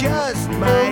just might